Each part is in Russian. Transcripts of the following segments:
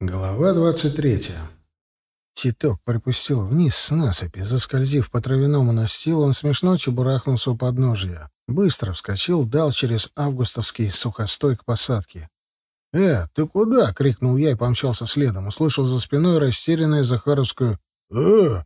Глава двадцать третья. Титок припустил вниз с насыпи. Заскользив по травяному настилу, он смешно чебурахнулся у подножия. Быстро вскочил, дал через августовский сухостой к посадке. «Э, ты куда?» — крикнул я и помчался следом. Услышал за спиной растерянное Захаровскую «Э!».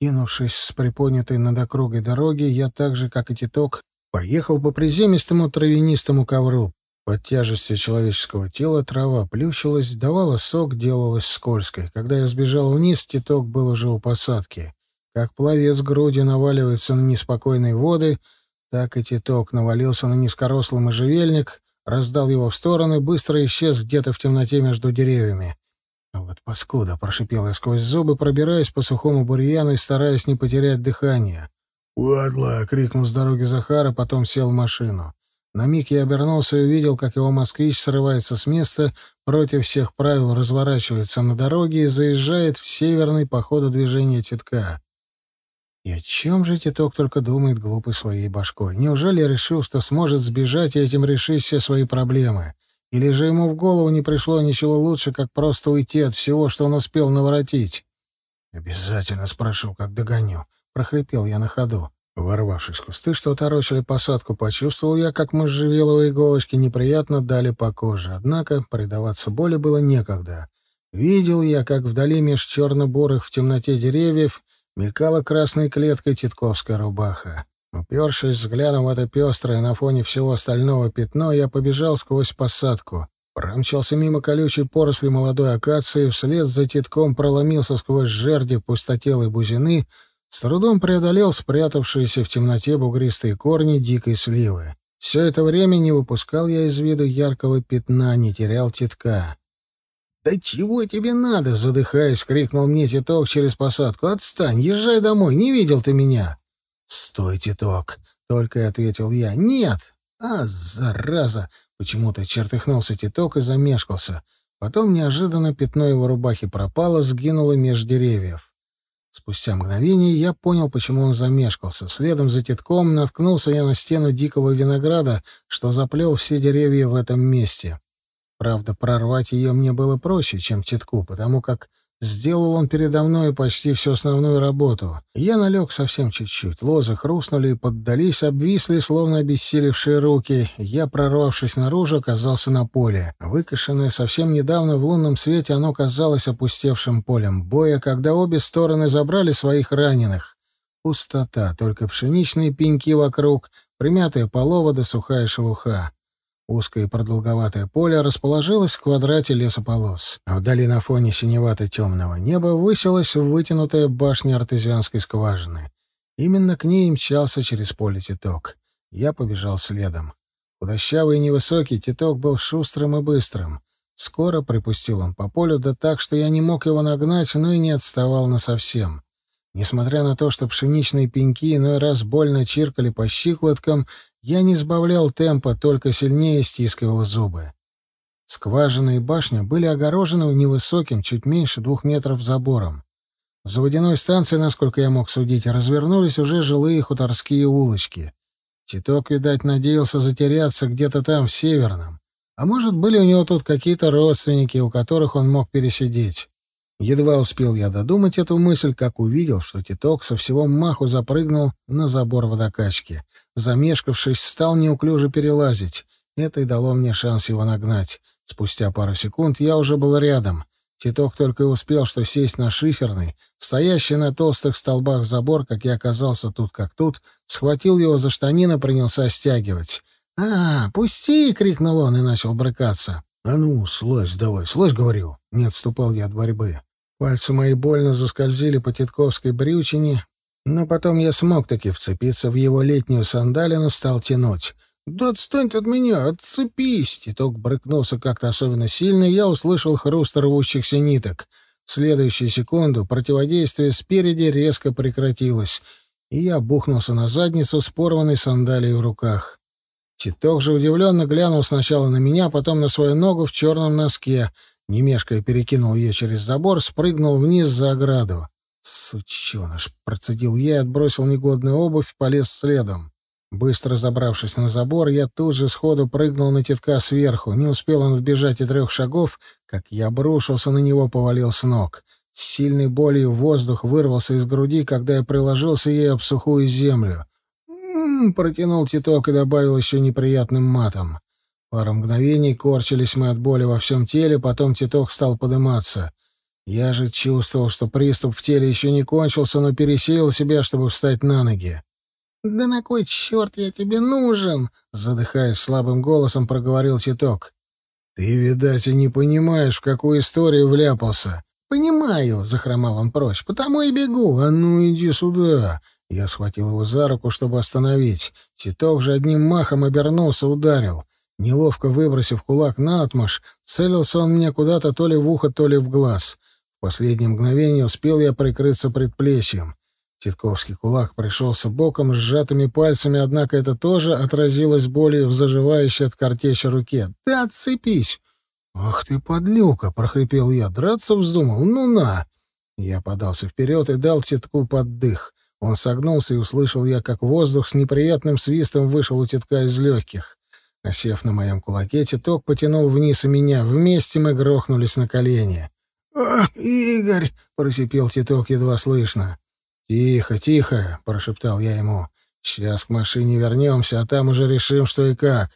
Кинувшись с приподнятой над округой дороги, я так же, как и Титок, поехал по приземистому травянистому ковру. Под тяжестью человеческого тела трава плющилась, давала сок, делалась скользкой. Когда я сбежал вниз, титок был уже у посадки. Как пловец грудью наваливается на неспокойные воды, так и титок навалился на низкорослый можжевельник, раздал его в стороны, быстро исчез где-то в темноте между деревьями. «Вот паскуда!» — прошипел я сквозь зубы, пробираясь по сухому бурьяну и стараясь не потерять дыхание. «Падла!» — крикнул с дороги Захара, потом сел в машину. На миг я обернулся и увидел, как его москвич срывается с места, против всех правил разворачивается на дороге и заезжает в северный по ходу движения Титка. И о чем же Титок только думает глупой своей башкой? Неужели решил, что сможет сбежать и этим решить все свои проблемы? Или же ему в голову не пришло ничего лучше, как просто уйти от всего, что он успел наворотить? «Обязательно спрошу, как догоню», — прохрипел я на ходу. Ворвавшись в кусты, что оторочили посадку, почувствовал я, как можжевеловые иголочки неприятно дали по коже. Однако предаваться боли было некогда. Видел я, как вдали меж черно-бурых в темноте деревьев мелькала красной клеткой титковская рубаха. Упершись взглядом в это пестрое на фоне всего остального пятно, я побежал сквозь посадку. Промчался мимо колючей поросли молодой акации, вслед за титком проломился сквозь жерди пустотелой бузины — с трудом преодолел спрятавшиеся в темноте бугристые корни дикой сливы. Все это время не выпускал я из виду яркого пятна, не терял титка. «Да чего тебе надо?» — задыхаясь, крикнул мне Титок через посадку. «Отстань, езжай домой, не видел ты меня!» «Стой, Титок!» — только и ответил я. «Нет!» «А, зараза!» — почему-то чертыхнулся Титок и замешкался. Потом неожиданно пятно его рубахи пропало, сгинуло меж деревьев. Спустя мгновение я понял, почему он замешкался. Следом за тетком наткнулся я на стену дикого винограда, что заплел все деревья в этом месте. Правда, прорвать ее мне было проще, чем тетку, потому как Сделал он передо мной почти всю основную работу. Я налег совсем чуть-чуть. Лозы хрустнули и поддались, обвисли, словно обессилевшие руки. Я, прорвавшись наружу, оказался на поле. Выкошенное совсем недавно в лунном свете, оно казалось опустевшим полем боя, когда обе стороны забрали своих раненых. Пустота, только пшеничные пеньки вокруг, примятая полова да сухая шелуха. Узкое продолговатое поле расположилось в квадрате лесополос, а вдали на фоне синевато-темного неба высилась вытянутая башня артезианской скважины. Именно к ней мчался через поле Титок. Я побежал следом. Худощавый и невысокий Титок был шустрым и быстрым. Скоро припустил он по полю, да так, что я не мог его нагнать, но и не отставал насовсем. Несмотря на то, что пшеничные пеньки иной раз больно чиркали по щиколоткам, я не сбавлял темпа, только сильнее стискивал зубы. Скважина и башня были огорожены невысоким, чуть меньше двух метров забором. За водяной станцией, насколько я мог судить, развернулись уже жилые хуторские улочки. Титок, видать, надеялся затеряться где-то там, в Северном. А может, были у него тут какие-то родственники, у которых он мог пересидеть. Едва успел я додумать эту мысль, как увидел, что Титок со всего маху запрыгнул на забор водокачки. Замешкавшись, стал неуклюже перелазить. Это и дало мне шанс его нагнать. Спустя пару секунд я уже был рядом. Титок только и успел, что сесть на шиферный, стоящий на толстых столбах забор, как я оказался тут как тут, схватил его за штанины, принялся стягивать. «А, пусти!» — крикнул он и начал брыкаться. «А ну, слазь давай, слазь, говорю!» Не отступал я от борьбы. Пальцы мои больно заскользили по титковской брючине, но потом я смог таки вцепиться в его летнюю сандалину, стал тянуть. «Да отстань от меня! Отцепись!» Титок брыкнулся как-то особенно сильно, и я услышал хруст рвущихся ниток. В следующую секунду противодействие спереди резко прекратилось, и я бухнулся на задницу с порванной сандалией в руках. Титок же удивленно глянул сначала на меня, потом на свою ногу в черном носке — не мешкая перекинул ее через забор, спрыгнул вниз за ограду. «Сученыш!» — процедил я отбросил негодную обувь, полез следом. Быстро забравшись на забор, я тут же сходу прыгнул на тетка сверху. Не успел он отбежать и трех шагов, как я брушился на него, повалил с ног. С сильной болью воздух вырвался из груди, когда я приложился ей об сухую землю. «М-м-м», протянул титок и добавил еще неприятным матом. Пару мгновений корчились мы от боли во всем теле, потом титок стал подниматься. Я же чувствовал, что приступ в теле еще не кончился, но пересилил себя, чтобы встать на ноги. «Да на кой черт я тебе нужен?» — задыхаясь слабым голосом, проговорил Титок. «Ты, видать, и не понимаешь, в какую историю вляпался». «Понимаю», — захромал он прочь, — «потому и бегу. А ну, иди сюда». Я схватил его за руку, чтобы остановить. Титок же одним махом обернулся, ударил. Неловко выбросив кулак на отмаш, целился он мне куда-то то ли в ухо, то ли в глаз. В последнее мгновение успел я прикрыться предплечьем. Титковский кулак пришелся боком с сжатыми пальцами, однако это тоже отразилось болью в заживающей от картечи руке. «Ты отцепись!» «Ах ты, подлюка!» — прохрипел я. «Драться вздумал? Ну на!» Я подался вперед и дал Титку поддых. Он согнулся, и услышал я, как воздух с неприятным свистом вышел у Титка из легких. Осев на моем кулаке, Титок потянул вниз и меня. Вместе мы грохнулись на колени. «Ах, Игорь!» — просипел Титок едва слышно. «Тихо, тихо!» — прошептал я ему. «Сейчас к машине вернемся, а там уже решим, что и как».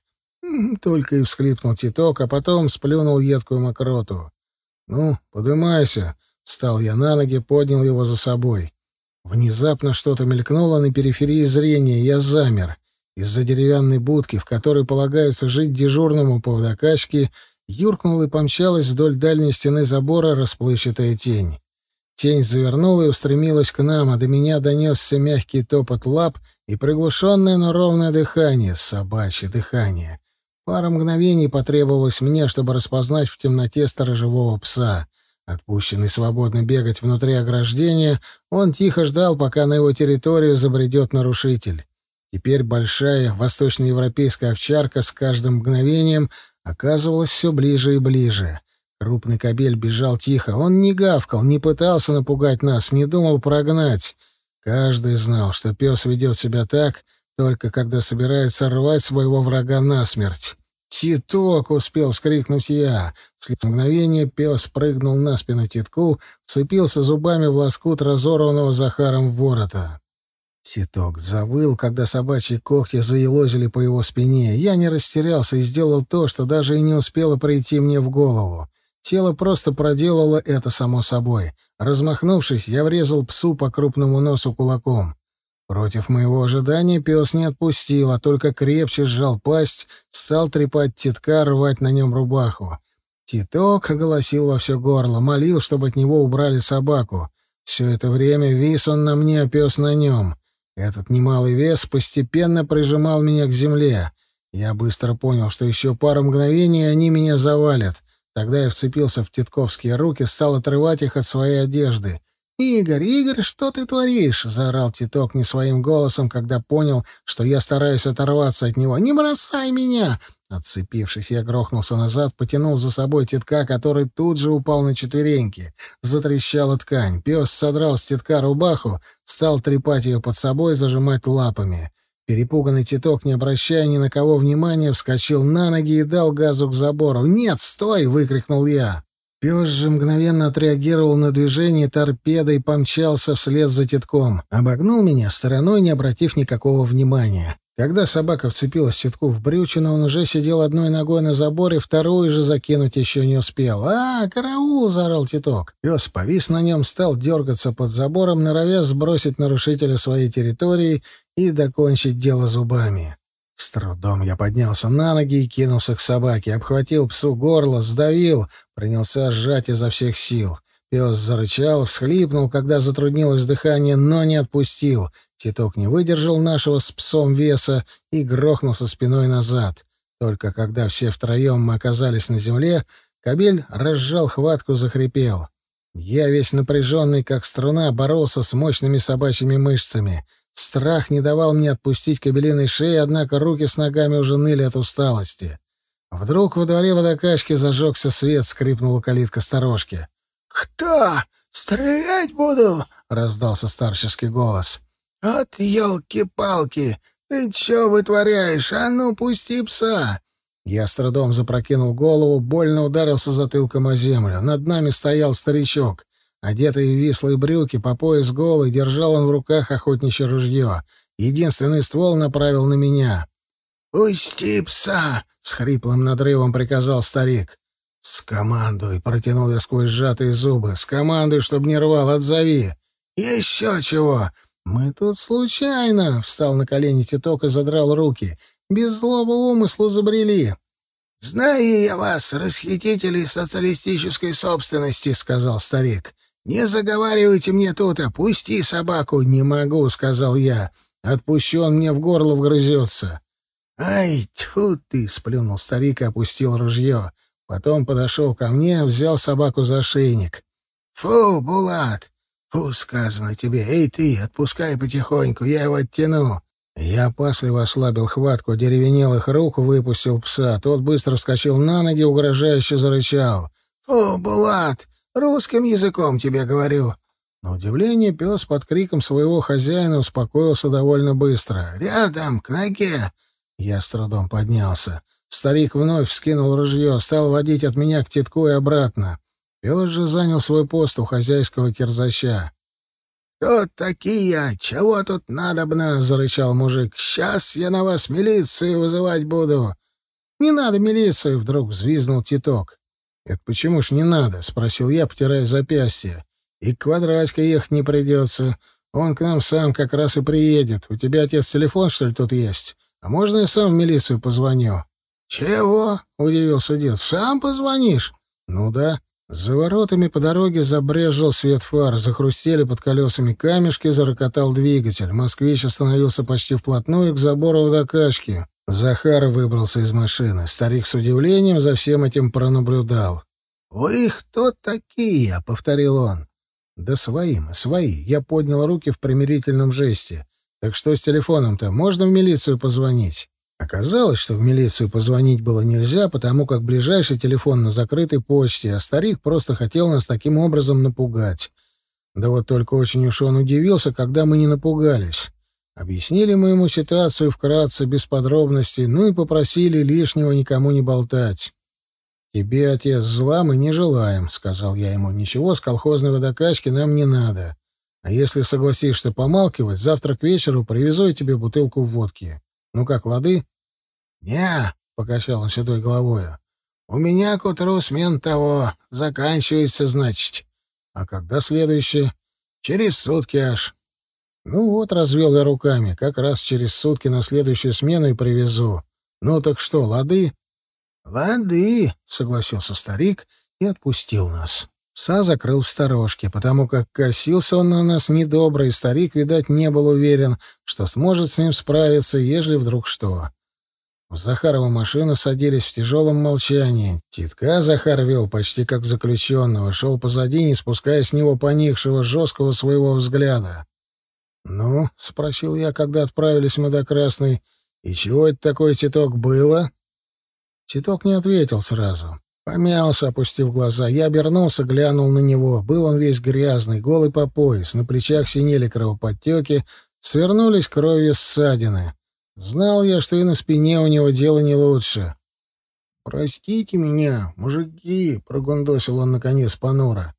Только и всхлипнул Титок, а потом сплюнул едкую мокроту. «Ну, подымайся!» — встал я на ноги, поднял его за собой. Внезапно что-то мелькнуло на периферии зрения, я замер. Из-за деревянной будки, в которой полагается жить дежурному по водокачке, юркнула и помчалась вдоль дальней стены забора расплывчатая тень. Тень завернула и устремилась к нам, а до меня донесся мягкий топот лап и приглушенное, но ровное дыхание, собачье дыхание. Пара мгновений потребовалось мне, чтобы распознать в темноте сторожевого пса. Отпущенный свободно бегать внутри ограждения, он тихо ждал, пока на его территорию забредет нарушитель. Теперь большая восточноевропейская овчарка с каждым мгновением оказывалась все ближе и ближе — Крупный кобель бежал тихо. Он не гавкал, не пытался напугать нас, не думал прогнать. Каждый знал, что пес ведет себя так, только когда собирается рвать своего врага насмерть. «Титок!» — успел вскрикнуть я. В мгновение пес прыгнул на спину Титку, цепился зубами в лоскут разорванного Захаром ворота. Титок завыл, когда собачьи когти заелозили по его спине. Я не растерялся и сделал то, что даже и не успело прийти мне в голову. Тело просто проделало это само собой. Размахнувшись, я врезал псу по крупному носу кулаком. Против моего ожидания пес не отпустил, а только крепче сжал пасть, стал трепать титка, рвать на нем рубаху. Титок голосил во все горло, молил, чтобы от него убрали собаку. Все это время вис он на мне, а пес на нем. Этот немалый вес постепенно прижимал меня к земле. Я быстро понял, что еще пару мгновений они меня завалят — Тогда я вцепился в титковские руки, стал отрывать их от своей одежды. «Игорь, Игорь, что ты творишь?» — заорал Титок не своим голосом, когда понял, что я стараюсь оторваться от него. «Не бросай меня!» Отцепившись, я грохнулся назад, потянул за собой титка, который тут же упал на четвереньки. Затрещала ткань. Пес содрал с титка рубаху, стал трепать ее под собой, зажимать лапами. Перепуганный Титок, не обращая ни на кого внимания, вскочил на ноги и дал газу к забору. «Нет, стой!» — выкрикнул я. Пес же мгновенно отреагировал на движение торпедой помчался вслед за Титком. Обогнул меня стороной, не обратив никакого внимания. Когда собака вцепилась Титку в брючину, он уже сидел одной ногой на заборе, вторую же закинуть еще не успел. «А, караул!» — заорал Титок. Пес повис на нем, стал дергаться под забором, норовя сбросить нарушителя своей территории и докончить дело зубами. С трудом я поднялся на ноги и кинулся к собаке, обхватил псу горло, сдавил, принялся сжать изо всех сил. Пес зарычал, всхлипнул, когда затруднилось дыхание, но не отпустил. Титок не выдержал нашего с псом веса и грохнулся спиной назад. Только когда все втроем мы оказались на земле, кобель разжал хватку, захрипел. Я весь напряженный, как струна, боролся с мощными собачьими мышцами. Страх не давал мне отпустить кобелиной шеи, однако руки с ногами уже ныли от усталости. Вдруг во дворе водокачки зажегся свет, скрипнула калитка сторожки. «Кто? Стрелять буду?» — раздался старческий голос. «От елки-палки! «Ты чё вытворяешь? А ну, пусти пса!» Я с трудом запрокинул голову, больно ударился затылком о землю. Над нами стоял старичок. Одетый в вислые брюки, по пояс голый, держал он в руках охотничье ружье. Единственный ствол направил на меня. «Пусти пса!» — с хриплым надрывом приказал старик. «Скомандуй!» — протянул я сквозь сжатые зубы. «Скомандуй, чтоб не рвал, отзови!» «Еще чего!» «Мы тут случайно!» — встал на колени Титок и задрал руки. «Без злого умысла забрели!» «Знаю я вас, расхитители социалистической собственности», — сказал старик. «Не заговаривайте мне тут, опусти собаку». «Не могу», — сказал я. «Отпущу, он мне в горло вгрызется». «Ай, тьфу ты!» — сплюнул старик и опустил ружье. Потом подошел ко мне, взял собаку за шейник. «Фу, Булат! Фу, сказано тебе! Эй ты, отпускай потихоньку, я его оттяну!» Я опасливо ослабил хватку деревенелых рук, выпустил пса. Тот быстро вскочил на ноги, угрожающе зарычал. «Фу, Булат! Русским языком тебе говорю!» На удивление пес под криком своего хозяина успокоился довольно быстро. «Рядом, к ноге! Я с трудом поднялся. Старик вновь вскинул ружье, стал водить от меня к тетку и обратно. Пес же занял свой пост у хозяйского кирзача. «Кто такие? Чего тут надобно?» — зарычал мужик. «Сейчас я на вас милицию вызывать буду». «Не надо милицию!» — вдруг взвизнул Титок. «Это почему ж не надо?» — спросил я, потирая запястье. «И к квадратике ехать не придется. Он к нам сам как раз и приедет. У тебя, отец, телефон, что ли, тут есть? А можно я сам в милицию позвоню? Чего? удивился дед. Сам позвонишь? Ну да. За воротами по дороге забрежил свет фар, захрустели под колесами камешки, зарокотал двигатель. Москвич остановился почти вплотную к забору водокачки. Захар выбрался из машины. Старик с удивлением за всем этим пронаблюдал. «Вы кто такие?» — повторил он. «Да свои мы, свои». Я поднял руки в примирительном жесте. Так что с телефоном-то? Можно в милицию позвонить? Оказалось, что в милицию позвонить было нельзя, потому как ближайший телефон на закрытой почте, а старик просто хотел нас таким образом напугать. Да вот только очень уж он удивился, когда мы не напугались. Объяснили мы ему ситуацию вкратце, без подробностей, ну и попросили лишнего никому не болтать. «Тебе, отец, зла мы не желаем», — сказал я ему. «Ничего с колхозной водокачки нам не надо. А если согласишься помалкивать, завтра к вечеру привезу я тебе бутылку водки. Ну как, лады? — Не, — покачал он седой головой. — У меня к утру смен того. Заканчивается, значит. А когда следующее? Через сутки аж. Ну вот, развел я руками. Как раз через сутки на следующую смену и привезу. Ну так что, лады? — Лады, — согласился старик и отпустил нас. Пса закрыл в сторожке, потому как косился он на нас недобро, и старик, видать, не был уверен, что сможет с ним справиться, ежели вдруг что. В Захарова машину садились в тяжелом молчании. Титка Захар вел почти как заключенного, шел позади, не спуская с него поникшего, жесткого своего взгляда. «Ну?» — спросил я, когда отправились мы до Красной. «И чего это такое, Титок, было?» Титок не ответил сразу. Помялся, опустив глаза. Я обернулся, глянул на него. Был он весь грязный, голый по пояс. На плечах синели кровоподтеки, свернулись кровью ссадины. Знал я, что и на спине у него дело не лучше. «Простите меня, мужики», — прогундосил он наконец понуро.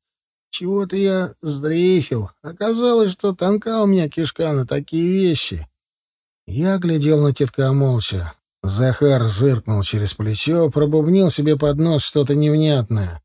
«Чего-то я сдрейфил. Оказалось, что тонка у меня кишка на такие вещи». Я глядел на тетка молча. Захар зыркнул через плечо, пробубнил себе под нос что-то невнятное.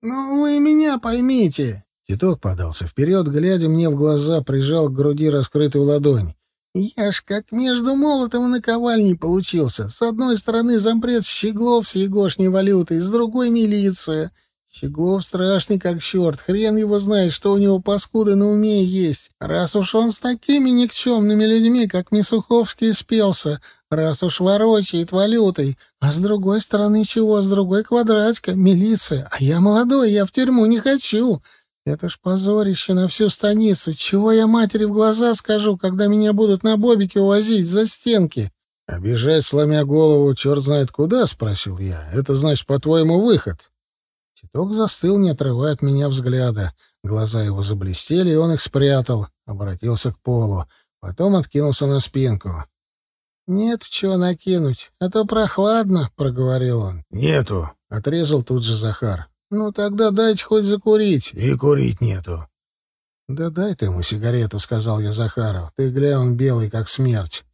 «Ну, вы меня поймите!» Титок подался вперед, глядя мне в глаза, прижал к груди раскрытую ладонь. «Я ж как между молотом и наковальней получился. С одной стороны зампред Щеглов с егошней валютой, с другой — милиция. Щеглов страшный как черт, хрен его знает, что у него паскуды на уме есть. Раз уж он с такими никчемными людьми, как Мисуховский, спелся, раз уж ворочает валютой, а с другой стороны чего, с другой квадратика, милиция, а я молодой, я в тюрьму не хочу. Это ж позорище на всю станицу. Чего я матери в глаза скажу, когда меня будут на бобике увозить за стенки? «Обижать, сломя голову, черт знает куда?» — спросил я. «Это значит, по-твоему, выход?» Титок застыл, не отрывая от меня взгляда. Глаза его заблестели, и он их спрятал, обратился к полу. Потом откинулся на спинку. Нет чего накинуть, а то прохладно, — проговорил он. Нету, — отрезал тут же Захар. Ну тогда дайте хоть закурить. И курить нету. Да дай ты ему сигарету, — сказал я Захару. Ты глянь, он белый, как смерть.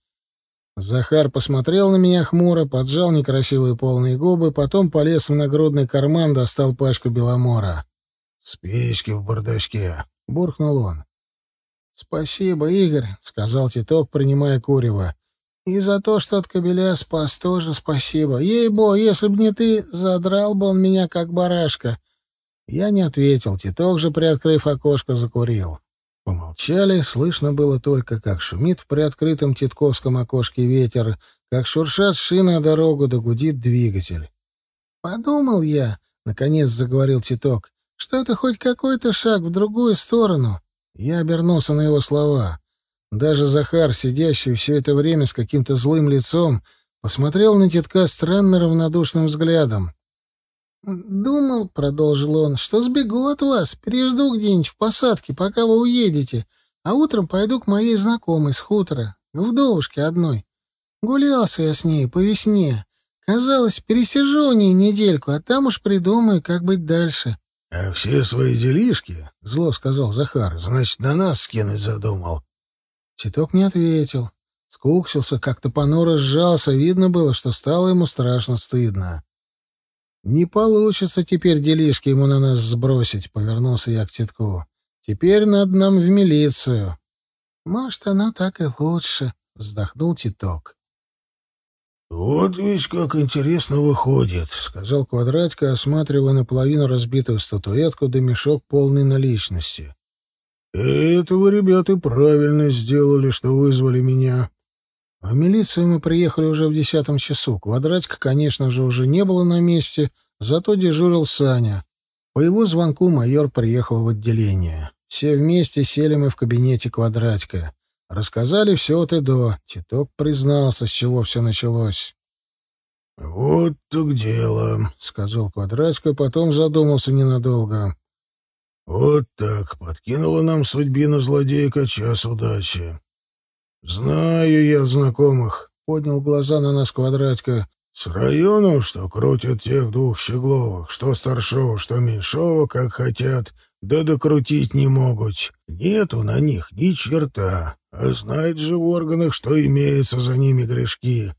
Захар посмотрел на меня хмуро, поджал некрасивые полные губы, потом полез в нагрудный карман, достал пачку беломора. «Спички в бардачке», — буркнул он. «Спасибо, Игорь», — сказал Титок, принимая курево. «И за то, что от кобеля спас, тоже спасибо. Ей-бо, если б не ты, задрал бы он меня, как барашка». Я не ответил. Титок же, приоткрыв окошко, закурил. Помолчали, слышно было только, как шумит в приоткрытом титковском окошке ветер, как шуршат шины о дорогу, да гудит двигатель. «Подумал я», — наконец заговорил Титок, — «что это хоть какой-то шаг в другую сторону». Я обернулся на его слова. Даже Захар, сидящий все это время с каким-то злым лицом, посмотрел на Титка странно равнодушным взглядом. «Думал, — продолжил он, — что сбегу от вас, пережду где-нибудь в посадке, пока вы уедете, а утром пойду к моей знакомой с хутора, к вдовушке одной. Гулялся я с ней по весне. Казалось, пересижу у ней недельку, а там уж придумаю, как быть дальше». «А все свои делишки, — зло сказал Захар, — значит, на нас скинуть задумал». Титок не ответил. Скуксился, как-то понуро сжался, видно было, что стало ему страшно стыдно. «Не получится теперь делишки ему на нас сбросить», — повернулся я к Титку. «Теперь надо нам в милицию». «Может, оно так и лучше», — вздохнул Титок. «Вот ведь как интересно выходит», — сказал Квадратка, осматривая наполовину разбитую статуэтку да мешок полный наличности. «Это вы, ребята, правильно сделали, что вызвали меня. В милицию мы приехали уже в десятом часу. Квадратика, конечно же, уже не было на месте, зато дежурил Саня. По его звонку майор приехал в отделение. Все вместе сели мы в кабинете Квадратика. Рассказали все от и до. Титок признался, с чего все началось. «Вот так дело», — сказал Квадратика, потом задумался ненадолго. «Вот так подкинула нам судьбина злодейка час удачи. «Знаю я знакомых», — поднял глаза на нас квадратка. «С району, что крутят тех двух щегловых, что старшего, что меньшого, как хотят, да докрутить не могут. Нету на них ни черта, а знает же в органах, что имеются за ними грешки».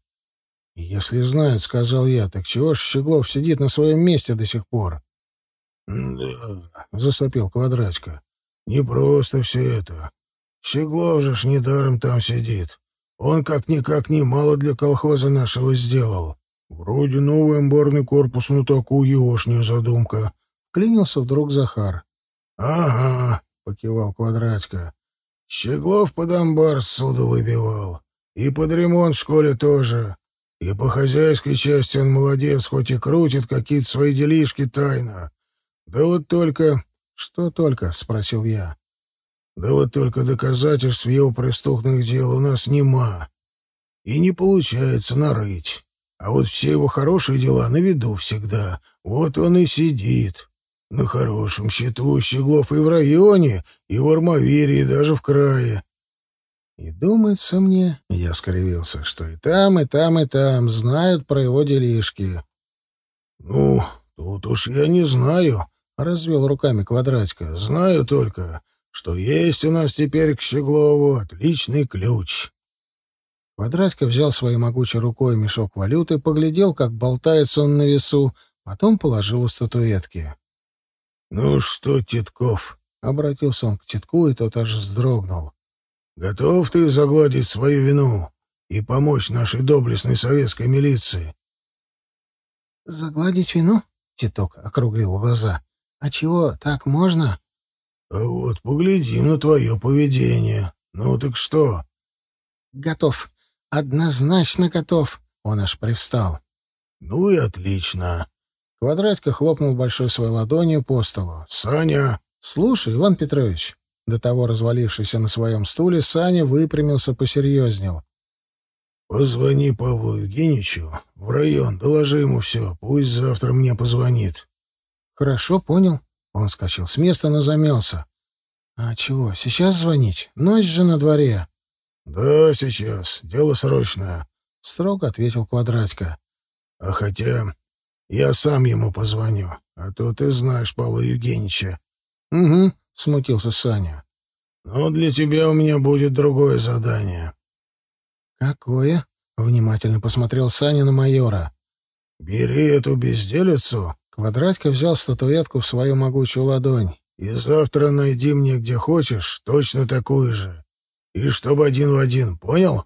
«Если знает, — сказал я, — так чего ж Щеглов сидит на своем месте до сих пор?» «Да», — засопил квадратка, — «не просто все это. Щеглов же ж недаром там сидит. Он как-никак немало для колхоза нашего сделал. Вроде новый амбарный корпус, ну такую егошняя задумка. Клянился вдруг Захар. «Ага», — покивал Квадратка. «Щеглов под амбар суду выбивал. И под ремонт в школе тоже. И по хозяйской части он молодец, хоть и крутит какие-то свои делишки тайно. Да вот только...» «Что только?» — спросил я. Да вот только доказательств его преступных дел у нас нема. И не получается нарыть. А вот все его хорошие дела на виду всегда. Вот он и сидит. На хорошем счету Щеглов и в районе, и в Армавире, и даже в крае. И думается мне, я скривился, что и там, и там, и там знают про его делишки. — Ну, тут уж я не знаю, — развел руками Квадратика. — Знаю только, что есть у нас теперь к Щеглову отличный ключ. Квадратка взял своей могучей рукой мешок валюты, поглядел, как болтается он на весу, потом положил у статуэтки. — Ну что, Титков? — обратился он к Титку, и тот аж вздрогнул. — Готов ты загладить свою вину и помочь нашей доблестной советской милиции? — Загладить вину? — Титок округлил глаза. — А чего, так можно? А вот поглядим на твое поведение. Ну так что? Готов. Однозначно готов. Он аж привстал. Ну и отлично. Квадратка хлопнул большой своей ладонью по столу. Саня! Слушай, Иван Петрович. До того развалившийся на своем стуле, Саня выпрямился, посерьезнел. Позвони Павлу Евгеньевичу в район, доложи ему все, пусть завтра мне позвонит. Хорошо, понял. Он скачал с места, но замялся. «А чего, сейчас звонить? Ночь же на дворе». «Да, сейчас. Дело срочное. — строго ответил Квадратько. «А хотя я сам ему позвоню, а то ты знаешь Павла Евгеньевича». «Угу», — смутился Саня. «Но для тебя у меня будет другое задание». «Какое?» — внимательно посмотрел Саня на майора. «Бери эту безделицу». Квадратько взял статуэтку в свою могучую ладонь. «И завтра найди мне где хочешь точно такую же. И чтобы один в один, понял?»